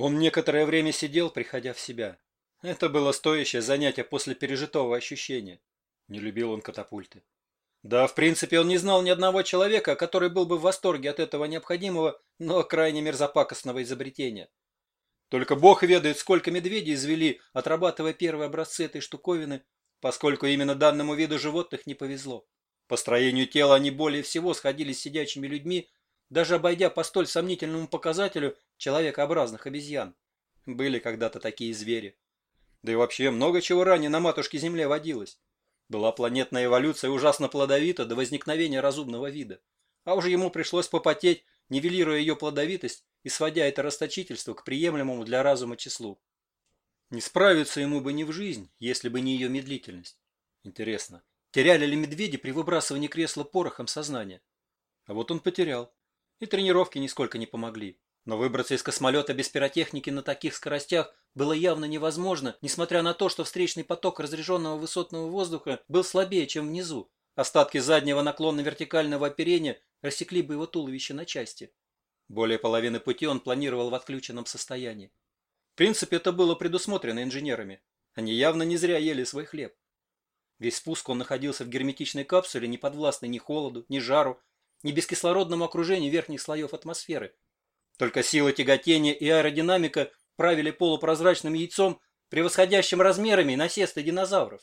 Он некоторое время сидел, приходя в себя. Это было стоящее занятие после пережитого ощущения. Не любил он катапульты. Да, в принципе, он не знал ни одного человека, который был бы в восторге от этого необходимого, но крайне мерзопакостного изобретения. Только бог ведает, сколько медведей извели, отрабатывая первые образцы этой штуковины, поскольку именно данному виду животных не повезло. По строению тела они более всего сходились с сидячими людьми, даже обойдя по столь сомнительному показателю человекообразных обезьян. Были когда-то такие звери. Да и вообще много чего ранее на матушке Земле водилось. Была планетная эволюция ужасно плодовита до возникновения разумного вида. А уже ему пришлось попотеть, нивелируя ее плодовитость и сводя это расточительство к приемлемому для разума числу. Не справиться ему бы ни в жизнь, если бы не ее медлительность. Интересно, Теряли ли медведи при выбрасывании кресла порохом сознания? А вот он потерял. И тренировки нисколько не помогли. Но выбраться из космолета без пиротехники на таких скоростях было явно невозможно, несмотря на то, что встречный поток разряженного высотного воздуха был слабее, чем внизу. Остатки заднего наклона вертикального оперения рассекли бы его туловище на части. Более половины пути он планировал в отключенном состоянии. В принципе, это было предусмотрено инженерами. Они явно не зря ели свой хлеб. Весь спуск он находился в герметичной капсуле, не подвластной ни холоду, ни жару, ни бескислородному окружению верхних слоев атмосферы. Только сила тяготения и аэродинамика правили полупрозрачным яйцом, превосходящим размерами насесты динозавров.